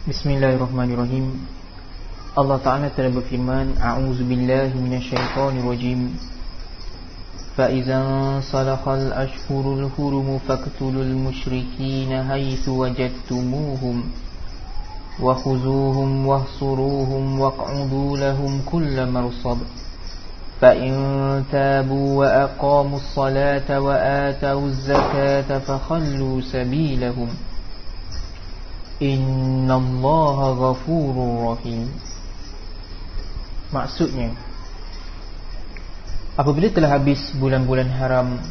Bismillahirrahmanirrahim Allah Ta'ala telah berfirman A'udzu billahi minasyaitonir rajim Fa idzan salahal ashhurul hurum faqtulul musyrikin haitsu wajadtumuhum wa khuzuhum wahsuruhum waq'udu lahum kull marsad fa in tabu wa aqamus salata wa atawuz zakata fakhallu sabilahum Inna Allah ghafurur rahim. Maksudnya Apabila telah habis bulan-bulan haram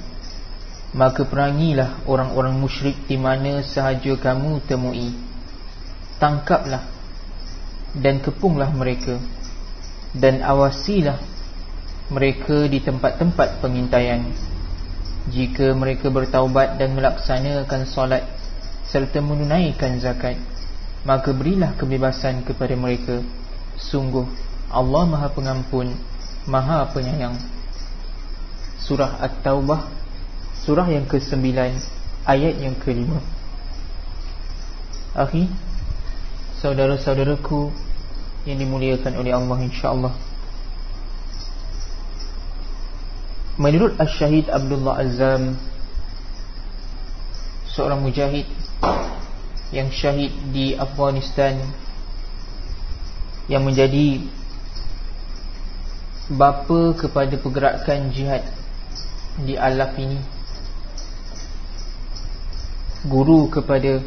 Maka perangilah orang-orang musyrik di mana sahaja kamu temui. Tangkaplah Dan kepunglah mereka Dan awasilah mereka di tempat-tempat pengintaian. Jika mereka bertaubat dan melaksanakan solat serta menunaikan zakat. Maka berilah kebebasan kepada mereka. Sungguh Allah Maha Pengampun Maha Penyayang. Surah At-Taubah surah yang ke-9 ayat yang ke-5 Akhi saudara-saudaraku yang dimuliakan oleh Allah insya-Allah. Menurut Asy-Syahid Abdullah Azam seorang mujahid yang syahid di Afghanistan yang menjadi bapa kepada pergerakan jihad di Alaf ini. Guru kepada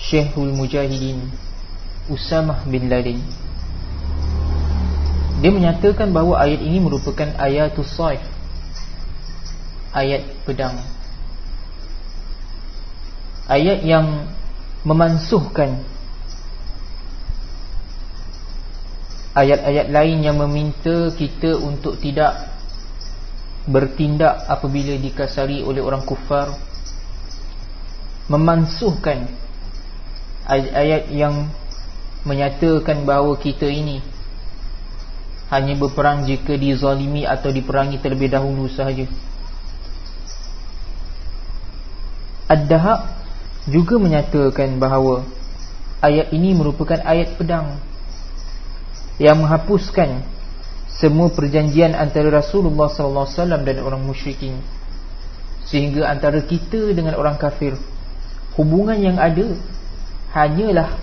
Syekhul Mujahidin Usamah bin Laden dia menyatakan bahawa ayat ini merupakan ayatul saif ayat pedang ayat yang memansuhkan ayat-ayat lain yang meminta kita untuk tidak bertindak apabila dikasari oleh orang kufar. Memansuhkan ayat-ayat yang menyatakan bahawa kita ini hanya berperang jika dizalimi atau diperangi terlebih dahulu sahaja. Ad-Dahab juga menyatakan bahawa ayat ini merupakan ayat pedang yang menghapuskan semua perjanjian antara Rasulullah sallallahu alaihi wasallam dan orang musyrikin. Sehingga antara kita dengan orang kafir hubungan yang ada hanyalah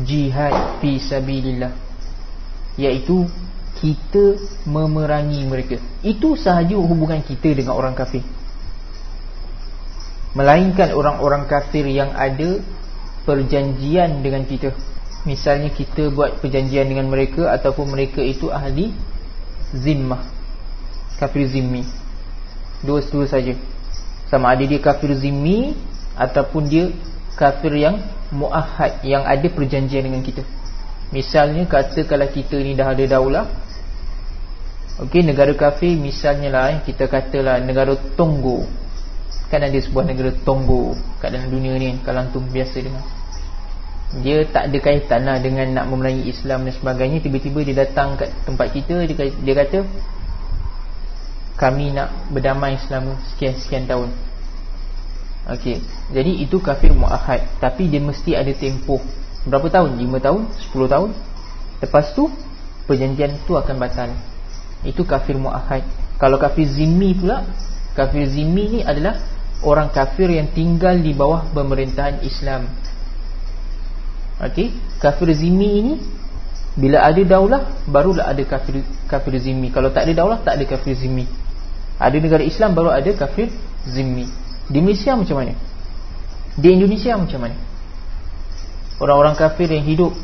jihad fi sabilillah iaitu kita memerangi mereka. Itu sahaja hubungan kita dengan orang kafir Melainkan orang-orang kafir yang ada perjanjian dengan kita. Misalnya kita buat perjanjian dengan mereka Ataupun mereka itu ahli zimmah. Kafir zimmi. Dua-dua saja. Sama ada dia kafir zimmi Ataupun dia kafir yang mu'ahad Yang ada perjanjian dengan kita. Misalnya kata kalau kita ni dah ada daulah. Okey negara kafir misalnya lah eh, Kita katalah negara Tonggo Kan ada sebuah negara Tonggo Kat dalam dunia ni Kalau antum biasa dengar. Dia tak ada kaitan lah Dengan nak memerangi Islam dan sebagainya. Tiba-tiba dia datang kat tempat kita Dia, kata Kami nak berdamai selama Sekian-sekian tahun. Okey, Jadi itu kafir mu'ahad. Tapi dia mesti ada tempoh. Berapa tahun? 5 tahun? 10 tahun? Lepas tu Perjanjian tu akan batal. Itu kafir mu'ahad. Kalau kafir zimmi pula Kafir zimmi ni adalah orang kafir yang tinggal di bawah pemerintahan Islam. Okey, kafir zimmi ini bila ada daulah barulah ada kafir kafir zimmi. Kalau tak ada daulah tak ada kafir zimmi. Ada negara Islam baru ada kafir zimmi. Di Malaysia macam mana? Di Indonesia macam mana? Orang-orang kafir yang hidup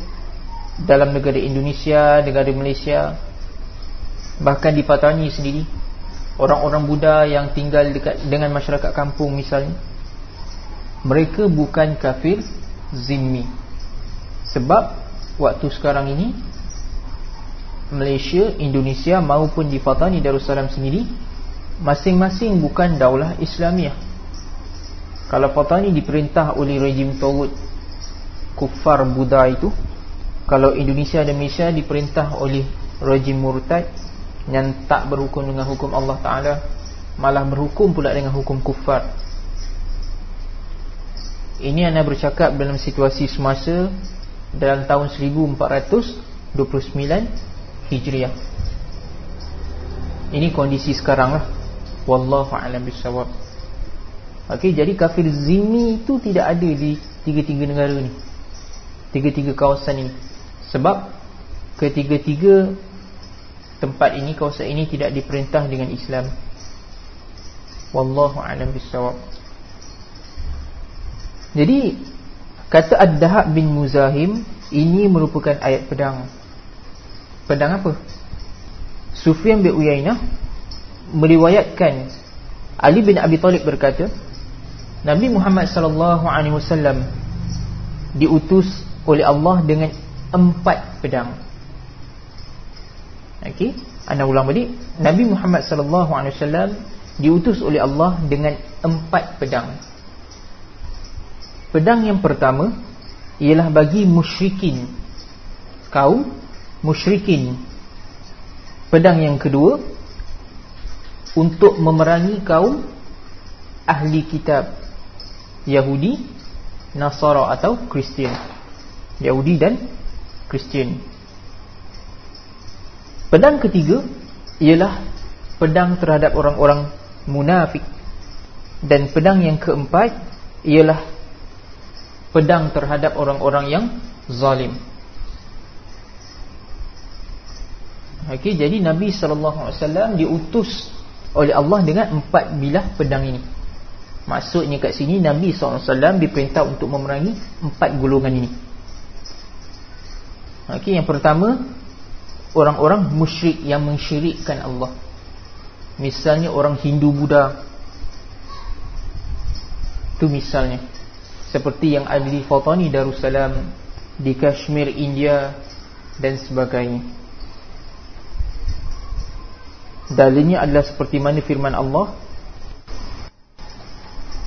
dalam negara Indonesia, negara Malaysia bahkan di Patani sendiri orang-orang Buddha yang tinggal dekat dengan masyarakat kampung misalnya mereka bukan kafir zimmi sebab waktu sekarang ini Malaysia, Indonesia maupun di Fatani Darussalam sendiri masing-masing bukan daulah Islamiah. Kalau Fatani diperintah oleh rejim Tawud kufar Buddha itu kalau Indonesia dan Malaysia diperintah oleh rejim Murtad yang tak berhukum dengan hukum Allah Ta'ala malah berhukum pula dengan hukum kufar ini anda bercakap dalam situasi semasa dalam tahun 1429 Hijriah. Ini kondisi sekarang lah. Wallahu a'lam bishawab. Okey, jadi kafir zimmi itu tidak ada di tiga-tiga negara ni. Tiga-tiga kawasan ini. Sebab ketiga-tiga tempat ini, kawasan ini tidak diperintah dengan Islam. Wallahu a'lam bishawab. Jadi kata Ad-Dahab bin Muzahim ini merupakan ayat pedang. Pedang apa? Sufyan bin Uyainah meriwayatkan Ali bin Abi Talib berkata, Nabi Muhammad sallallahu alaihi wasallam diutus oleh Allah dengan empat pedang. Okey, anda ulang balik. Nabi Muhammad sallallahu alaihi wasallam diutus oleh Allah dengan empat pedang. Pedang yang pertama ialah bagi musyrikin kaum musyrikin. Pedang yang kedua untuk memerangi kaum ahli kitab Yahudi, Nasara atau Kristian. Yahudi dan Kristian. Pedang ketiga ialah pedang terhadap orang-orang munafik. Dan pedang yang keempat ialah pedang terhadap orang-orang yang zalim. Okey, jadi Nabi sallallahu alaihi wasallam diutus oleh Allah dengan empat bilah pedang ini. Maksudnya kat sini Nabi wasallam diperintah untuk memerangi empat golongan ini. Okey, yang pertama orang-orang musyrik yang mensyirikkan Allah. Misalnya orang Hindu Buddha. Itu misalnya seperti yang ada di Fatani Darussalam di Kashmir India dan sebagainya dalilnya adalah seperti mana firman Allah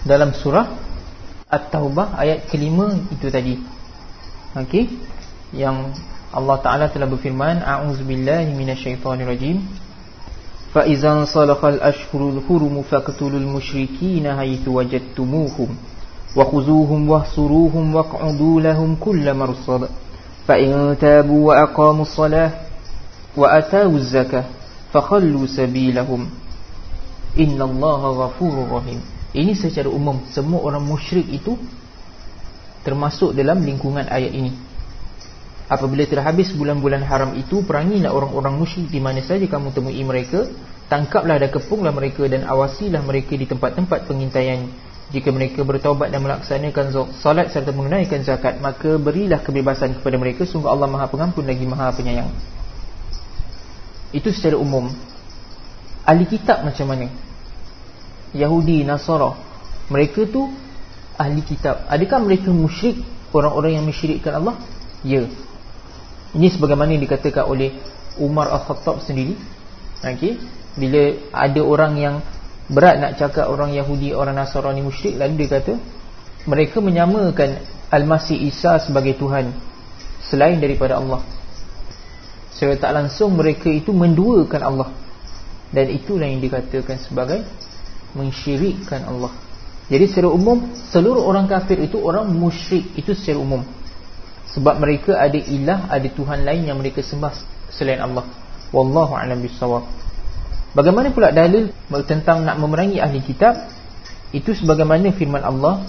dalam surah At-Taubah ayat kelima itu tadi okey yang Allah Taala telah berfirman a'udzubillahi minasyaitonirrajim. Fa idzan salakhal ashhurul hurum faqtulul musyrikin haitsu wajadtumuhum wa khuzuhum wahsuruhum waq'udu lahum kulla marsad. Fa in tabu wa aqamu salah wa ataw zakah fa khallu sabilahum. Innallaha ghafurur rahim. Ini secara umum semua orang musyrik itu termasuk dalam lingkungan ayat ini. Apabila telah habis bulan-bulan haram itu Perangilah orang-orang musyrik Di mana saja kamu temui mereka. Tangkaplah dan kepunglah mereka Dan awasilah mereka di tempat-tempat pengintaian. Jika mereka bertaubat dan melaksanakan solat serta menunaikan zakat Maka berilah kebebasan kepada mereka. Sungguh Allah maha pengampun lagi maha penyayang. Itu secara umum. Ahli kitab macam mana? Yahudi, Nasara. Mereka tu ahli kitab. Adakah mereka musyrik? Orang-orang yang mensyirikkan Allah? Ya Ini sebagaimana dikatakan oleh Umar Al-Khattab sendiri. Okay? Bila ada orang yang berat nak cakap orang Yahudi, orang Nasrani musyrik lalu dia kata mereka menyamakan Al-Masih Isa sebagai Tuhan selain daripada Allah. Secara tak langsung mereka itu menduakan Allah. Dan itulah yang dikatakan sebagai mensyirikkan Allah. Jadi secara umum seluruh orang kafir itu orang musyrik. Itu secara umum sebab mereka ada ilah ada Tuhan lain yang mereka sembah selain Allah. Wallahu a'lam bissawab. Bagaimana pula dalil tentang nak memerangi ahli kitab? Itu sebagaimana firman Allah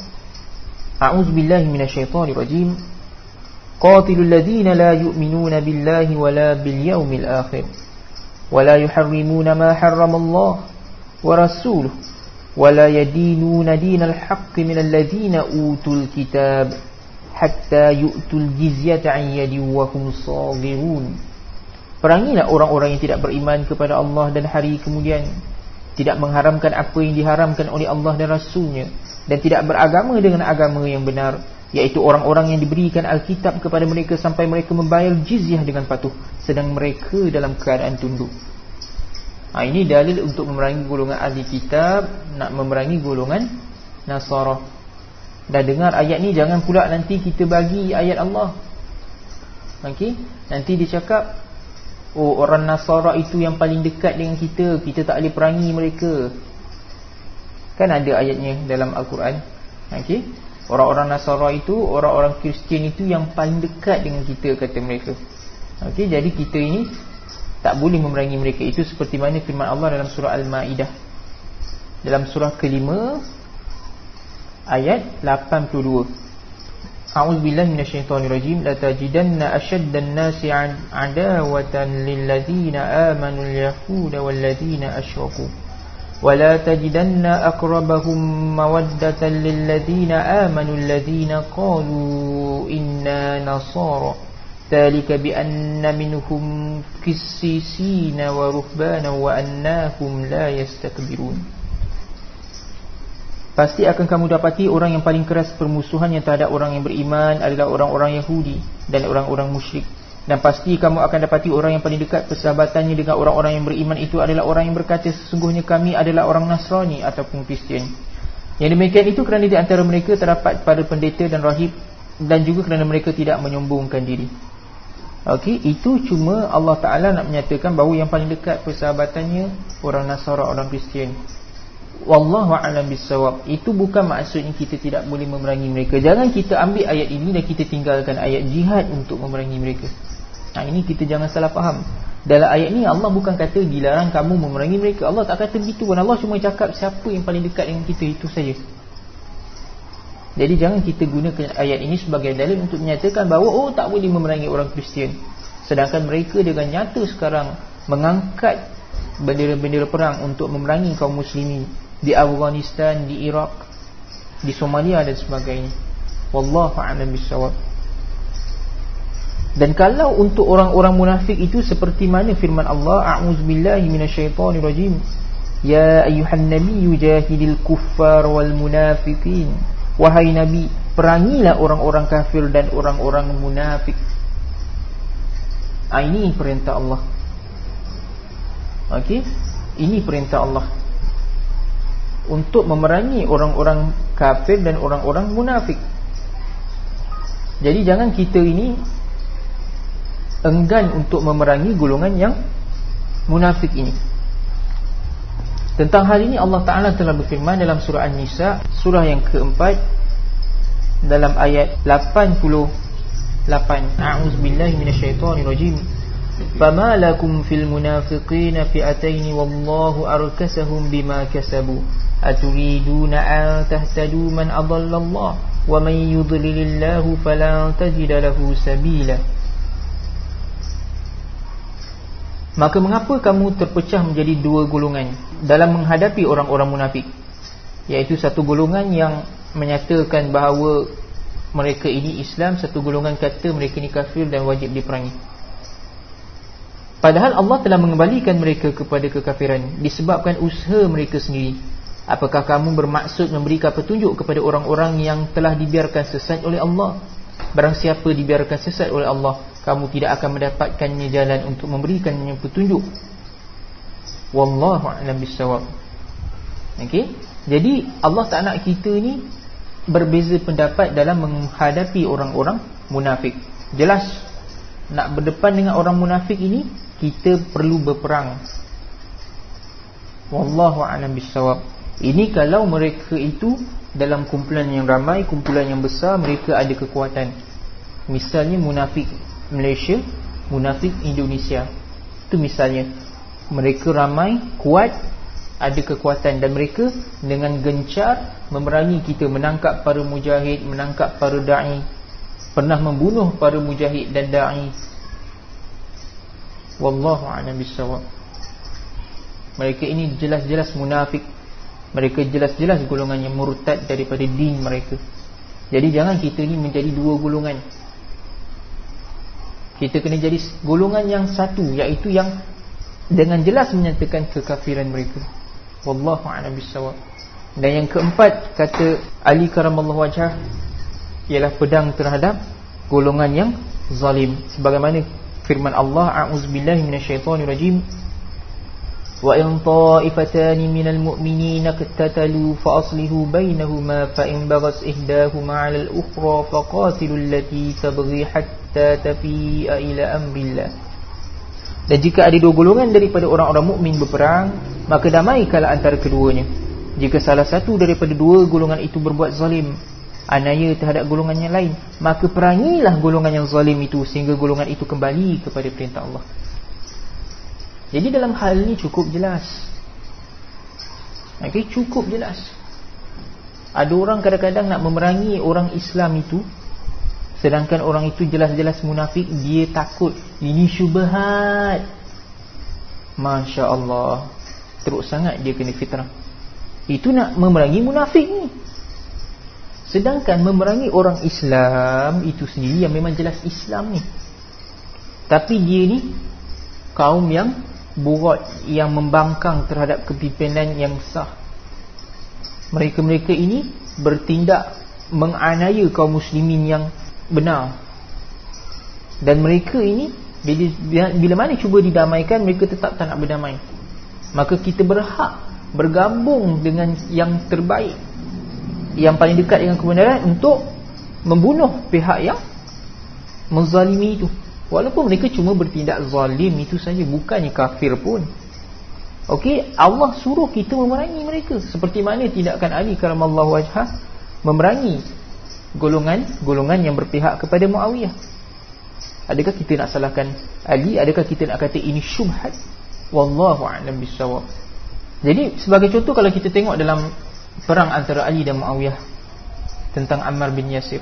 A'udzubillahi minasyaitonirrajim Qatilul ladhina la yu'minuna billahi wa la bil yawmil akhir. Wa la yuharrimuna ma harramallah wa rasuluh. Wa la yadinuna dinal haqqi minal ladhina utul kitab hatta yu'tul jizyata an yadin wa hum saghirun Perangilah orang-orang yang tidak beriman kepada Allah dan hari kemudian. Tidak mengharamkan apa yang diharamkan oleh Allah dan Rasulnya. Dan tidak beragama dengan agama yang benar. Iaitu orang-orang yang diberikan Alkitab kepada mereka Sampai mereka membayar jizyah dengan patuh. Sedang mereka dalam keadaan tunduk. Ha, Ini dalil untuk memerangi golongan ahli kitab. Nak memerangi golongan Nasarah Dan dengar ayat ni Jangan pula nanti kita bagi ayat Allah. Okay Nanti dia cakap Oh orang Nasara itu yang paling dekat dengan kita Kita tak boleh perangi mereka. Kan ada ayatnya dalam Al-Quran. Okay? Orang-orang Nasara itu Orang-orang Kristian itu Yang paling dekat dengan kita Kata mereka. Okey, Jadi kita ini Tak boleh memerangi mereka. Itu seperti mana firman Allah Dalam surah Al-Ma'idah. Dalam surah kelima ayat 82 A'udzu billahi minasyaitonir rajim la tajidanna ashaddan nasi adawatan lilladheena amanu wal-ladzina asyraku wa la tajidanna aqrabahum mawaddatan lilladheena amanu alladheena qalu inna nasara. ذلك بأن منهم كسيسين wa annahum la yastakbirun. Pasti akan kamu dapati orang yang paling keras permusuhan yang terhadap orang yang beriman adalah orang-orang Yahudi dan orang-orang musyrik. Dan pasti kamu akan dapati orang yang paling dekat persahabatannya dengan orang-orang yang beriman itu adalah orang yang berkata sesungguhnya kami adalah orang Nasrani ataupun Kristian. Yang demikian itu kerana di antara mereka terdapat pada pendeta dan rahib dan juga kerana mereka tidak menyombongkan diri. Okey, itu cuma Allah Taala nak menyatakan bahawa yang paling dekat persahabatannya orang Nasara, orang Kristian. Wallahu a'lam bissawab. Itu bukan maksudnya kita tidak boleh memerangi mereka. Jangan kita ambil ayat ini dan kita tinggalkan ayat jihad untuk memerangi mereka. Ha, ini kita jangan salah faham. Dalam ayat ni Allah bukan kata dilarang kamu memerangi mereka. Allah tak kata begitu pun. Allah cuma cakap siapa yang paling dekat dengan kita itu saja. Jadi jangan kita gunakan ayat ini sebagai dalil untuk menyatakan bahawa oh tak boleh memerangi orang Kristian. Sedangkan mereka dengan nyata sekarang mengangkat bendera-bendera perang untuk memerangi kaum muslimin di Afghanistan, di Iraq, di Somalia dan sebagainya. Wallahu a'lam bissawab. Dan kalau untuk orang-orang munafik itu seperti mana firman Allah A'udzubillahi minasyaitonirrajim Ya ayuhan nabi yujahidil kuffar wal munafikin Wahai nabi perangilah orang-orang kafir dan orang-orang munafik. Ha, Ini perintah Allah. Okey? Ini perintah Allah Untuk memerangi orang-orang kafir dan orang-orang munafik Jadi jangan kita ini enggan untuk memerangi golongan yang munafik ini. Tentang hal ini Allah Taala telah berfirman dalam surah An-Nisa, surah yang keempat dalam ayat 88. A'udzubillahi minasyaitonirrajim. Fama lakum fil munafiqina fi'atayn wallahu arkasahum bima kasabu. Aturiduna an tahtadu man adalla Allah wa man yudlilillahu falan tajida lahu sabila. Maka mengapa kamu terpecah menjadi dua golongan dalam menghadapi orang-orang munafik? Iaitu satu golongan yang menyatakan bahawa mereka ini Islam, satu golongan kata mereka ini kafir dan wajib diperangi. Padahal Allah telah mengembalikan mereka kepada kekafiran disebabkan usaha mereka sendiri. Apakah kamu bermaksud memberikan petunjuk kepada orang-orang yang telah dibiarkan sesat oleh Allah? Barang siapa dibiarkan sesat oleh Allah Kamu tidak akan mendapatkannya jalan untuk memberikannya petunjuk Wallahu a'lam bisawab Okey. Jadi Allah tak nak kita ni Berbeza pendapat dalam menghadapi orang-orang munafik Jelas Nak berdepan dengan orang munafik ini Kita perlu berperang Wallahu a'lam bisawab Ini kalau mereka itu dalam kumpulan yang ramai, kumpulan yang besar mereka ada kekuatan. Misalnya munafik Malaysia, munafik Indonesia. Itu misalnya mereka ramai, kuat, ada kekuatan dan mereka dengan gencar memerangi kita, menangkap para mujahid, menangkap para dai, pernah membunuh para mujahid dan dai. Wallahu a'lam bissawab. Mereka ini jelas-jelas munafik. Mereka jelas-jelas golongan yang murtad daripada din mereka. Jadi jangan kita ni menjadi dua golongan. Kita kena jadi golongan yang satu Iaitu yang dengan jelas menyatakan kekafiran mereka. Wallahu'alam bisawab Dan yang keempat kata Ali karamallahu wajah Ialah pedang terhadap golongan yang zalim. Sebagaimana firman Allah a'udzubillahi minasyaitonir rajim. Wa in ta'ifatan minal mu'minina qattatalu fa aslihu bainahuma fa in baghat ihdahuma 'alal ukhra faqatilul lati tabghi hatta tafi'a ila amrillah. Dan jika ada dua golongan daripada orang-orang mukmin berperang maka damai kala antara keduanya. Jika salah satu daripada dua golongan itu berbuat zalim anaya terhadap golongan yang lain. Maka perangilah golongan yang zalim itu sehingga golongan itu kembali kepada perintah Allah. Jadi dalam hal ini cukup jelas. Okay, cukup jelas. Ada orang kadang-kadang nak memerangi orang Islam itu sedangkan orang itu jelas-jelas munafik dia takut. Ini syubhat. Masya Allah teruk sangat dia kena fitrah. Itu nak memerangi munafik ni sedangkan memerangi orang Islam itu sendiri yang memang jelas Islam ni. Tapi dia ni kaum yang buat yang membangkang terhadap kepimpinan yang sah. Mereka-mereka ini bertindak menganiaya kaum muslimin yang benar. Dan mereka ini bila, bila mana cuba didamaikan mereka tetap tak nak berdamai. Maka kita berhak bergabung dengan yang terbaik yang paling dekat dengan kebenaran untuk membunuh pihak yang menzalimi itu walaupun mereka cuma bertindak zalim itu saja bukannya kafir pun Okey, Allah suruh kita memerangi mereka seperti mana tindakan Ali karamallahu wajhah memerangi golongan-golongan yang berpihak kepada Muawiyah. Adakah kita nak salahkan Ali? Adakah kita nak kata ini syubhat? Wallahu a'lam bissawab. Jadi sebagai contoh kalau kita tengok dalam perang antara Ali dan Muawiyah tentang Ammar bin Yasir.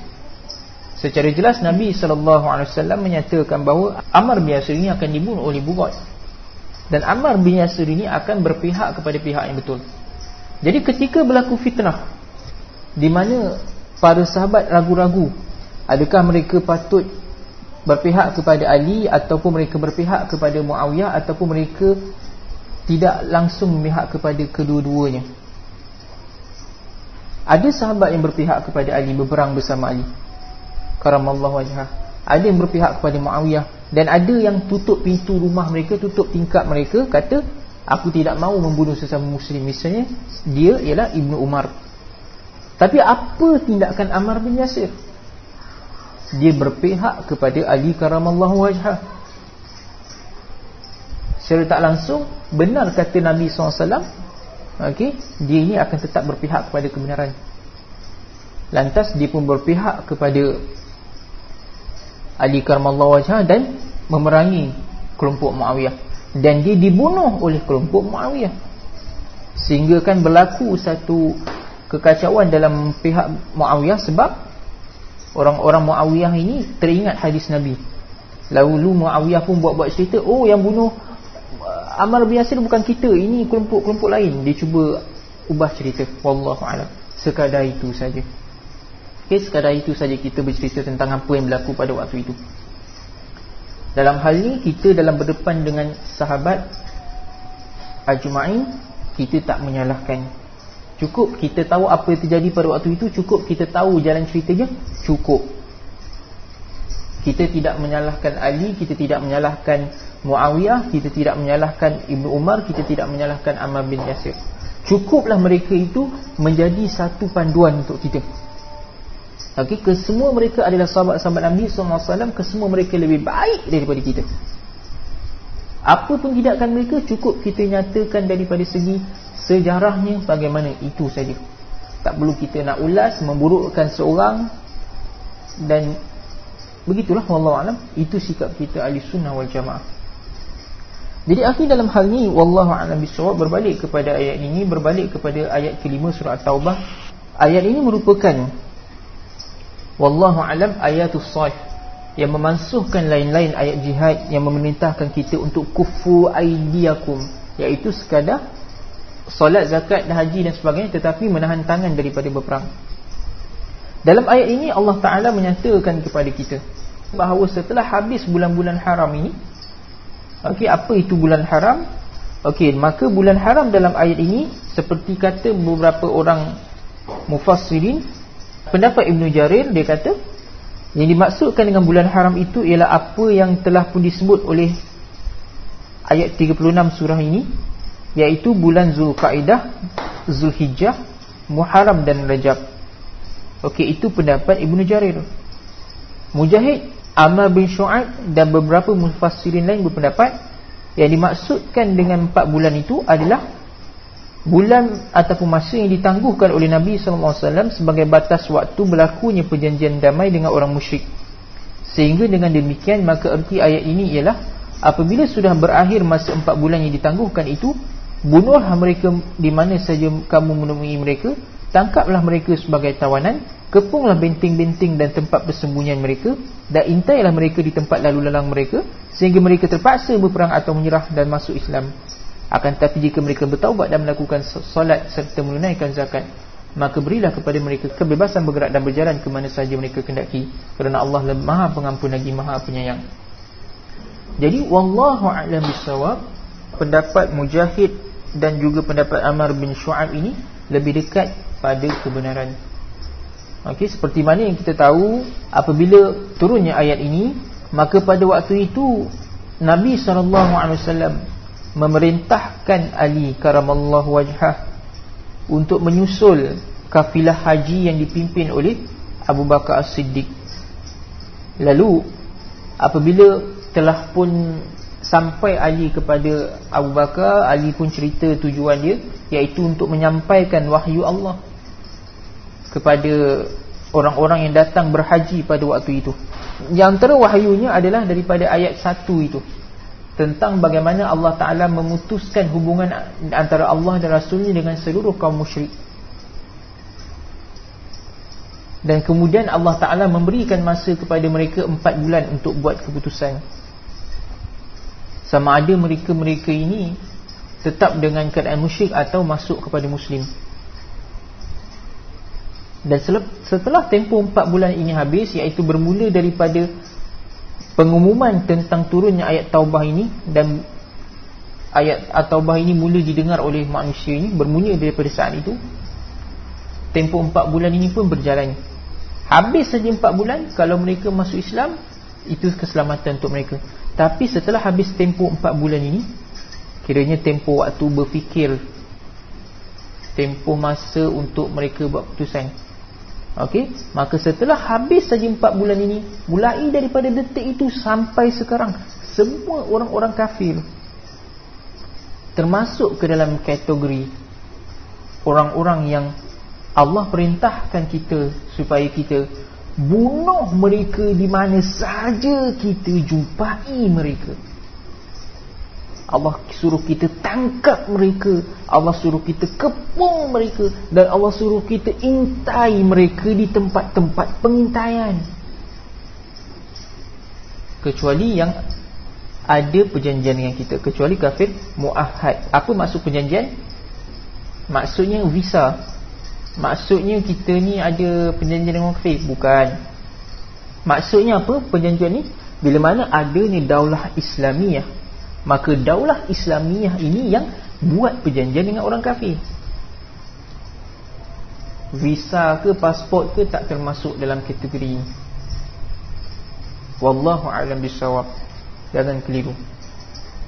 Secara jelas Nabi sallallahu alaihi wasallam menyatakan bahawa Ammar bin Yasir ini akan dibunuh oleh Bughad dan Ammar bin Yasir ini akan berpihak kepada pihak yang betul. Jadi ketika berlaku fitnah di mana para sahabat ragu-ragu adakah mereka patut berpihak kepada Ali ataupun mereka berpihak kepada Muawiyah ataupun mereka tidak langsung memihak kepada kedua-duanya ada sahabat yang berpihak kepada Ali berperang bersama Ali. Karamallahu wajhah. Ada yang berpihak kepada Muawiyah. Dan ada yang tutup pintu rumah mereka tutup tingkap mereka kata aku tidak mahu membunuh sesama muslim. Misalnya dia ialah Ibnu Umar. Tapi apa tindakan Ammar bin Yasir? Dia berpihak kepada Ali karamallahu wajhah. Secara tak langsung benar kata Nabi SAW okay, dia ini akan tetap berpihak kepada kebenaran. Lantas dia pun berpihak kepada Ali Karamallahu Wajah dan memerangi kelompok Muawiyah. Dan dia dibunuh oleh kelompok Muawiyah. Sehingga kan berlaku satu kekacauan dalam pihak Muawiyah sebab orang-orang Muawiyah ini teringat hadis Nabi. Lalu Muawiyah pun buat-buat cerita oh yang bunuh bin Yasir bukan kita ini kelompok-kelompok lain dia cuba ubah cerita wallahu alam sekadar itu saja Okay, sekadar itu saja kita bercerita tentang apa yang berlaku pada waktu itu. Dalam hal ini kita dalam berdepan dengan sahabat Ajma'in kita tak menyalahkan. Cukup kita tahu apa yang terjadi pada waktu itu, cukup kita tahu jalan ceritanya, cukup. Kita tidak menyalahkan Ali, kita tidak menyalahkan Muawiyah, kita tidak menyalahkan Ibnu Umar, kita tidak menyalahkan Ammar bin Yasir. Cukuplah mereka itu menjadi satu panduan untuk kita. Okay, kesemua mereka adalah sahabat-sahabat Nabi SAW Kesemua mereka lebih baik daripada kita Apa pun tindakan mereka Cukup kita nyatakan daripada segi Sejarahnya bagaimana itu saja Tak perlu kita nak ulas Memburukkan seorang Dan Begitulah Wallahualam Itu sikap kita ahli sunnah wal jamaah. Jadi akhir dalam hal ini Wallahualam bisawab berbalik kepada ayat ini Berbalik kepada ayat kelima surah Taubah Ayat ini merupakan Wallahu alam ayatus saif yang memansuhkan lain-lain ayat jihad yang memerintahkan kita untuk kufu aidiakum iaitu sekadar solat zakat dan haji dan sebagainya tetapi menahan tangan daripada berperang. Dalam ayat ini Allah Taala menyatakan kepada kita bahawa setelah habis bulan-bulan haram ini okey apa itu bulan haram? Okey maka bulan haram dalam ayat ini seperti kata beberapa orang mufassirin Pendapat Ibn Jarir dia kata Yang dimaksudkan dengan bulan haram itu Ialah apa yang telah pun disebut oleh Ayat 36 surah ini Iaitu bulan Zulqaidah Zulhijjah Muharram dan Rajab Okey itu pendapat Ibn Jarir Mujahid Amal bin Shu'ad Dan beberapa mufassirin lain berpendapat Yang dimaksudkan dengan empat bulan itu adalah bulan ataupun masa yang ditangguhkan oleh Nabi SAW sebagai batas waktu berlakunya perjanjian damai dengan orang musyrik. Sehingga dengan demikian maka erti ayat ini ialah apabila sudah berakhir masa empat bulan yang ditangguhkan itu bunuhlah mereka di mana saja kamu menemui mereka tangkaplah mereka sebagai tawanan kepunglah benting-benting dan tempat persembunyian mereka dan intailah mereka di tempat lalu lalang mereka sehingga mereka terpaksa berperang atau menyerah dan masuk Islam. Akan tetapi jika mereka bertaubat dan melakukan solat serta menunaikan zakat maka berilah kepada mereka kebebasan bergerak dan berjalan ke mana sahaja mereka kendaki kerana Allah maha pengampun lagi maha penyayang. Jadi wallahu a'lam bisawab pendapat mujahid dan juga pendapat Amar bin Shu'ab ini lebih dekat pada kebenaran Okey, seperti mana yang kita tahu apabila turunnya ayat ini maka pada waktu itu Nabi SAW memerintahkan Ali karamallahu wajhah untuk menyusul kafilah haji yang dipimpin oleh Abu Bakar As-Siddiq. Lalu apabila telah pun sampai Ali kepada Abu Bakar, Ali pun cerita tujuan dia iaitu untuk menyampaikan wahyu Allah kepada orang-orang yang datang berhaji pada waktu itu. Yang antara wahyunya adalah daripada ayat 1 itu. Tentang bagaimana Allah Ta'ala memutuskan hubungan antara Allah dan Rasulnya dengan seluruh kaum musyrik. Dan kemudian Allah Ta'ala memberikan masa kepada mereka empat bulan untuk buat keputusan. Sama ada mereka-mereka ini tetap dengan keadaan musyrik atau masuk kepada muslim dan setelah tempoh empat bulan ini habis iaitu bermula daripada pengumuman tentang turunnya ayat taubah ini dan ayat taubah ini mula didengar oleh manusia ini bermula daripada saat itu tempoh empat bulan ini pun berjalan. Habis saja empat bulan kalau mereka masuk Islam itu keselamatan untuk mereka. Tapi setelah habis tempoh empat bulan ini kiranya tempoh waktu berfikir tempoh masa untuk mereka buat keputusan Okey, maka setelah habis saja empat bulan ini, mulai daripada detik itu sampai sekarang, semua orang-orang kafir termasuk ke dalam kategori orang-orang yang Allah perintahkan kita supaya kita bunuh mereka di mana saja kita jumpai mereka. Allah suruh kita tangkap mereka. Allah suruh kita kepung mereka. Dan Allah suruh kita intai mereka di tempat-tempat pengintaian. Kecuali yang ada perjanjian dengan kita. Kecuali kafir mu'ahad. Apa maksud perjanjian? Maksudnya visa. Maksudnya kita ni ada perjanjian dengan kafir? Bukan. Maksudnya apa perjanjian ni? Bila mana ada ni daulah Islamiyah maka daulah Islamiyah ini yang buat perjanjian dengan orang kafir. Visa ke pasport ke tak termasuk dalam kategori. Ini wallahu a'lam bisawab jangan keliru.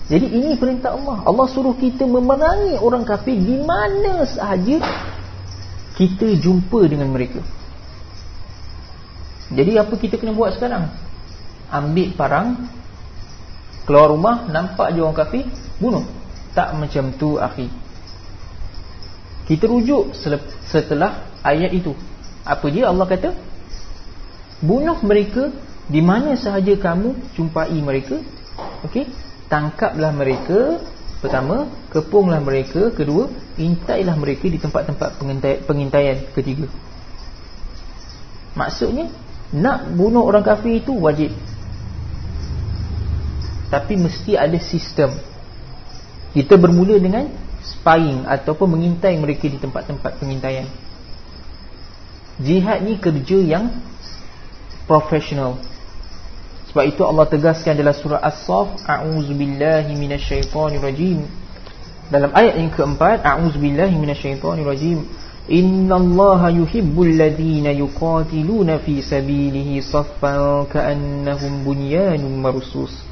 Jadi ini perintah Allah. Allah suruh kita memerangi orang kafir di mana sahaja kita jumpa dengan mereka. Jadi apa kita kena buat sekarang? Ambil parang Keluar rumah nampak je orang kafir Bunuh. Tak macam tu akhi. Kita rujuk setelah ayat itu. Apa dia? Allah kata Bunuh mereka Di mana sahaja kamu jumpai mereka. Okey? Tangkaplah mereka Pertama Kepunglah mereka Kedua Intailah mereka di tempat-tempat pengintaian Ketiga. Maksudnya Nak bunuh orang kafir itu wajib tapi mesti ada sistem. Kita bermula dengan spying ataupun mengintai mereka di tempat-tempat pengintaian. Jihad ni kerja yang profesional. Sebab itu Allah tegaskan dalam surah As-Saf a'udzubillahi minasyaitonirrajim dalam ayat yang keempat a'udzubillahi minasyaitonirrajim innallaha yuhibbul ladina yuqatiluna fi sabilihi saffan ka'annahum bunyanun marsus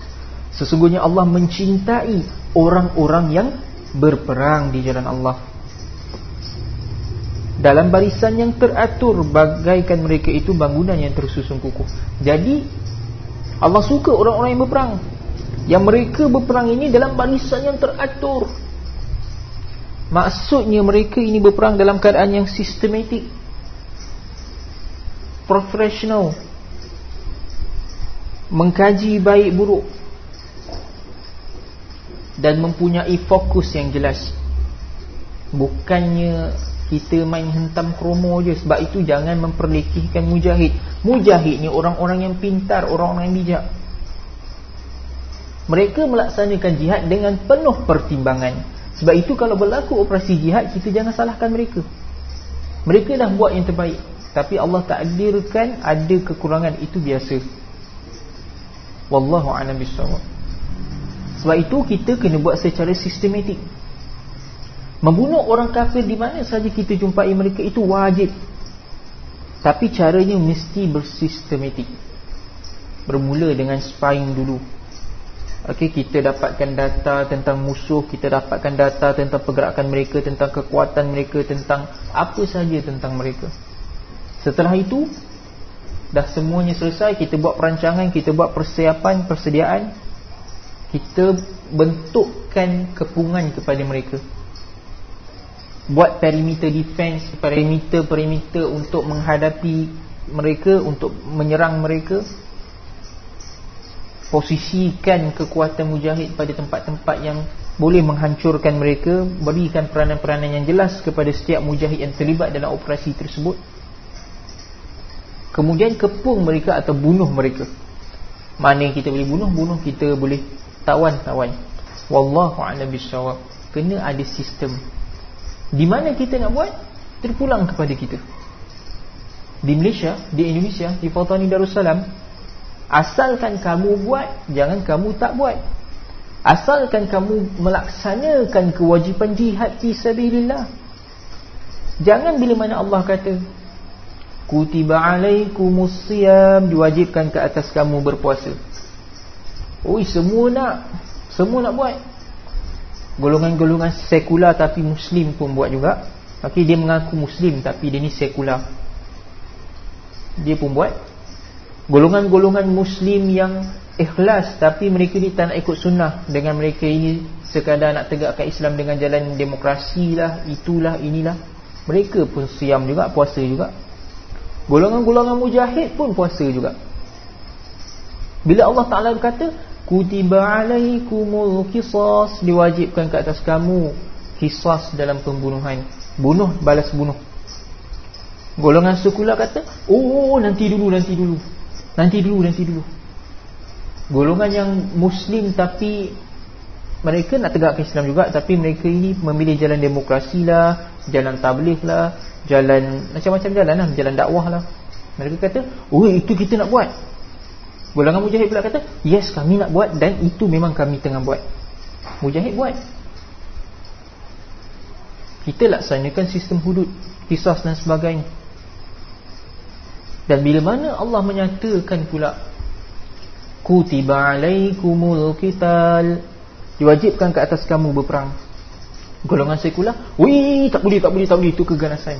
Sesungguhnya Allah mencintai orang-orang yang berperang di jalan Allah. Dalam barisan yang teratur Bagaikan mereka itu bangunan yang tersusun kukuh. Jadi Allah suka orang-orang yang berperang. Yang mereka berperang ini dalam barisan yang teratur. Maksudnya mereka ini berperang dalam keadaan yang sistematik. Profesional. Mengkaji baik buruk Dan mempunyai fokus yang jelas. Bukannya kita main hentam kromo je Sebab itu jangan memperlekihkan mujahid. Mujahid ni orang-orang yang pintar Orang-orang yang bijak. Mereka melaksanakan jihad dengan penuh pertimbangan. Sebab itu kalau berlaku operasi jihad Kita jangan salahkan mereka. Mereka dah buat yang terbaik. Tapi Allah takdirkan ada kekurangan Itu biasa. Wallahu a'lam bishawab Sebab itu kita kena buat secara sistematik Membunuh orang kafir di mana saja kita jumpai mereka itu wajib Tapi caranya mesti bersistematik Bermula dengan spying dulu Okey, kita dapatkan data tentang musuh, kita dapatkan data tentang pergerakan mereka, tentang kekuatan mereka, tentang apa saja tentang mereka. Setelah itu, dah semuanya selesai, kita buat perancangan, kita buat persiapan, persediaan. Kita bentukkan kepungan kepada mereka. Buat perimeter defense, perimeter-perimeter untuk menghadapi mereka, untuk menyerang mereka. Posisikan kekuatan mujahid pada tempat-tempat yang boleh menghancurkan mereka. Berikan peranan-peranan yang jelas kepada setiap mujahid yang terlibat dalam operasi tersebut. Kemudian kepung mereka atau bunuh mereka. Mana yang kita boleh bunuh? Bunuh kita boleh tawan-tawan wallahu a'lam bissawab kena ada sistem. Di mana kita nak buat terpulang kepada kita. Di Malaysia di Indonesia di Fautani Darussalam Asalkan kamu buat Jangan kamu tak buat. Asalkan kamu melaksanakan Kewajipan jihad Fisabilillah Jangan bila mana Allah kata Kutiba alaikumus siyam Diwajibkan ke atas kamu berpuasa Oi semua nak Semua nak buat. Golongan-golongan sekular Tapi muslim pun buat juga. Okay, dia mengaku muslim Tapi dia ni sekular. Dia pun buat. Golongan-golongan muslim yang ikhlas tapi mereka ni tak nak ikut sunnah dengan mereka ini sekadar nak tegakkan Islam dengan jalan demokrasi lah itulah inilah. Mereka pun siam juga puasa juga. Golongan-golongan mujahid pun puasa juga bila Allah Ta'ala berkata kutiba alaikumul kisas diwajibkan ke atas kamu kisas dalam pembunuhan. Bunuh balas bunuh. Golongan sekular kata oh nanti dulu nanti dulu. Nanti dulu, nanti dulu. Golongan yang Muslim tapi Mereka nak tegakkan Islam juga Tapi mereka ini memilih jalan demokrasi lah Jalan tabligh lah Jalan, macam-macam jalan lah Jalan dakwah lah. Mereka kata, oh itu kita nak buat Golongan Mujahid pula kata Yes kami nak buat dan itu memang kami tengah buat. Mujahid buat. Kita laksanakan sistem hudud Kisah dan sebagainya. Dan bila mana Allah menyatakan pula Kutiba alaikumul qital Diwajibkan ke atas kamu berperang. Golongan sekular Wih tak boleh tak boleh tak boleh Itu keganasan.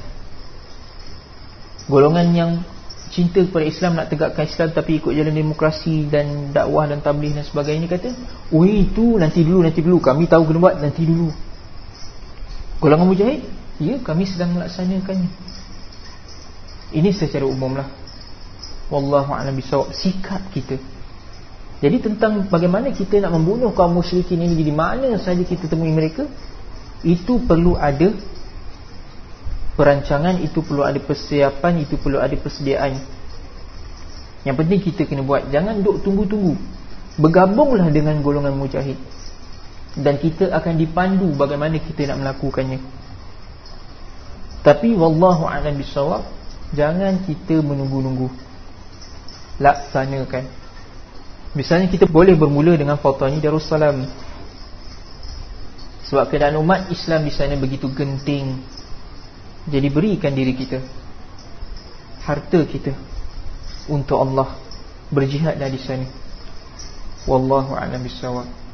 Golongan yang cinta kepada Islam Nak tegakkan Islam tapi ikut jalan demokrasi Dan dakwah dan tabligh dan sebagainya Kata Wih itu nanti dulu nanti dulu. Kami tahu kena buat nanti dulu. Golongan mujahid Ya kami sedang melaksanakannya ini secara umum lah Wallahu a'lam bisawab sikap kita. Jadi tentang bagaimana kita nak membunuh kaum musyrikin ini di mana saja kita temui mereka itu perlu ada perancangan, itu perlu ada persiapan, itu perlu ada persediaan. Yang penting kita kena buat. Jangan duk tunggu-tunggu. Bergabunglah dengan golongan mujahid. Dan kita akan dipandu bagaimana kita nak melakukannya. Tapi wallahu a'lam bisawab Jangan kita menunggu-nunggu Laksanakan Misalnya kita boleh bermula dengan Fatani Darussalam Sebab keadaan umat Islam di sana begitu genting Jadi berikan diri kita Harta kita Untuk Allah Berjihadlah di sana Wallahu a'lam bishawab